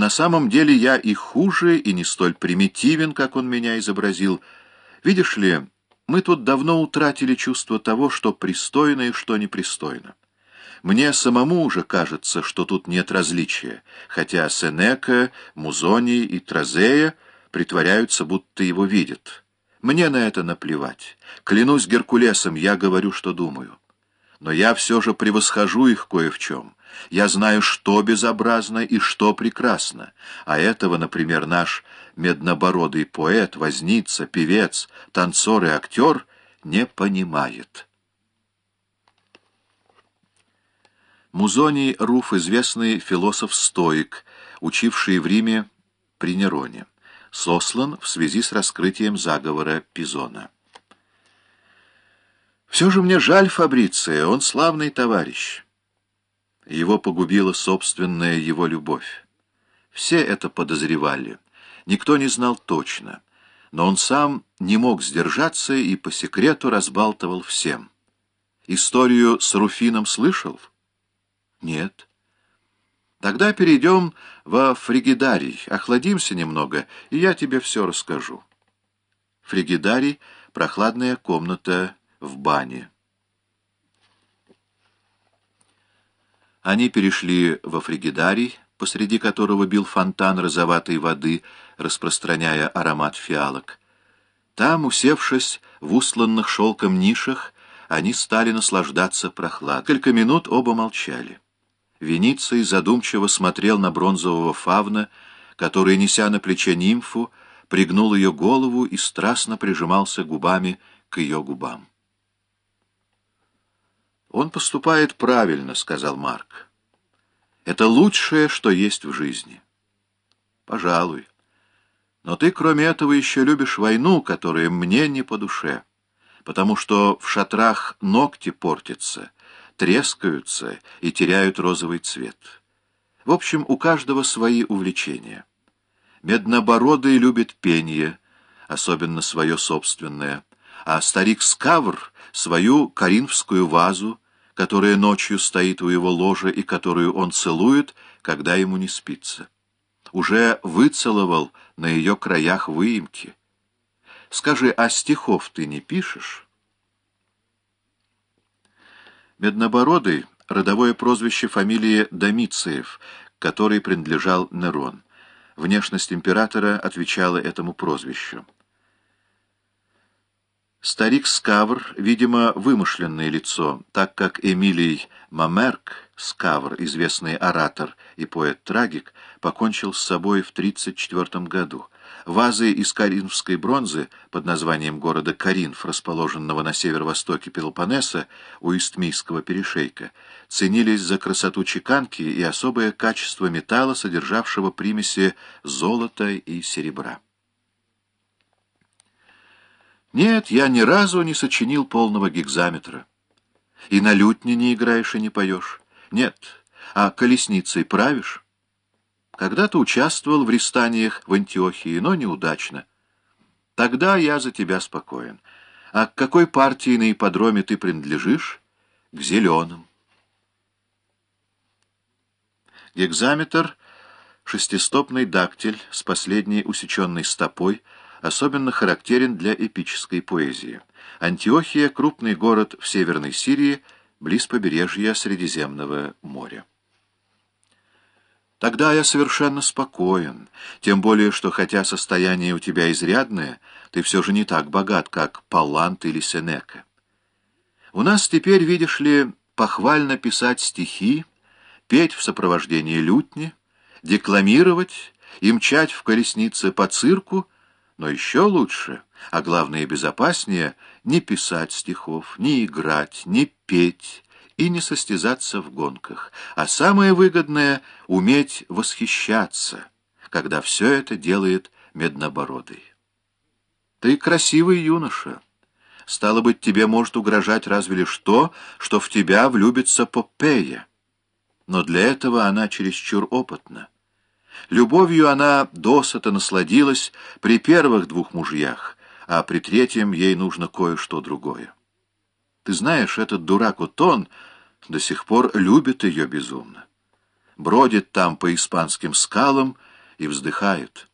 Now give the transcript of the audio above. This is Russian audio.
На самом деле я и хуже, и не столь примитивен, как он меня изобразил. Видишь ли, мы тут давно утратили чувство того, что пристойно и что непристойно. Мне самому уже кажется, что тут нет различия, хотя Сенека, Музоний и Тразея притворяются, будто его видят. Мне на это наплевать. Клянусь Геркулесом, я говорю, что думаю. Но я все же превосхожу их кое в чем. Я знаю, что безобразно и что прекрасно, а этого, например, наш меднобородый поэт, возница, певец, танцор и актер не понимает». Музоний Руф, известный философ-стоик, учивший в Риме при Нероне, сослан в связи с раскрытием заговора Пизона. «Все же мне жаль Фабриция, он славный товарищ». Его погубила собственная его любовь. Все это подозревали, никто не знал точно, но он сам не мог сдержаться и по секрету разбалтывал всем. Историю с Руфином слышал? Нет. Тогда перейдем во фригидарий, охладимся немного, и я тебе все расскажу. Фригидарий — прохладная комната в бане. Они перешли во фригидарий, посреди которого бил фонтан розоватой воды, распространяя аромат фиалок. Там, усевшись в устланных шелком нишах, они стали наслаждаться прохладой. Несколько минут оба молчали. Вениций задумчиво смотрел на бронзового фавна, который, неся на плече нимфу, пригнул ее голову и страстно прижимался губами к ее губам. «Он поступает правильно», — сказал Марк. «Это лучшее, что есть в жизни». «Пожалуй. Но ты, кроме этого, еще любишь войну, которая мне не по душе, потому что в шатрах ногти портятся» трескаются и теряют розовый цвет. В общем, у каждого свои увлечения. Меднобородый любит пение, особенно свое собственное, а старик Скавр — свою коринфскую вазу, которая ночью стоит у его ложа и которую он целует, когда ему не спится. Уже выцеловал на ее краях выемки. Скажи, а стихов ты не пишешь? Меднобородый — родовое прозвище фамилии Домициев, которой принадлежал Нерон. Внешность императора отвечала этому прозвищу. Старик Скавр, видимо, вымышленное лицо, так как Эмилий Мамерк, Скавр, известный оратор и поэт-трагик, покончил с собой в 1934 году. Вазы из коринфской бронзы под названием города Каринф, расположенного на северо-востоке Пелопоннеса у Истмийского перешейка, ценились за красоту чеканки и особое качество металла, содержавшего примеси золота и серебра. Нет, я ни разу не сочинил полного гигзаметра. И на лютне не играешь и не поешь. Нет, а колесницей правишь? Когда-то участвовал в рестаниях в Антиохии, но неудачно. Тогда я за тебя спокоен. А к какой партии на ипподроме ты принадлежишь? К зеленым. Гекзаметр — шестистопный дактиль с последней усеченной стопой, особенно характерен для эпической поэзии. Антиохия — крупный город в Северной Сирии, близ побережья Средиземного моря. Тогда я совершенно спокоен, тем более, что хотя состояние у тебя изрядное, ты все же не так богат, как Паллант или Сенека. У нас теперь, видишь ли, похвально писать стихи, петь в сопровождении лютни, декламировать и мчать в колеснице по цирку, но еще лучше, а главное безопаснее, не писать стихов, не играть, не петь, и не состязаться в гонках, а самое выгодное — уметь восхищаться, когда все это делает Меднобородый. Ты красивый юноша. Стало быть, тебе может угрожать разве лишь то, что в тебя влюбится Попея. Но для этого она чересчур опытна. Любовью она досыта насладилась при первых двух мужьях, а при третьем ей нужно кое-что другое. Ты знаешь, этот дурак Утон до сих пор любит ее безумно. Бродит там по испанским скалам и вздыхают.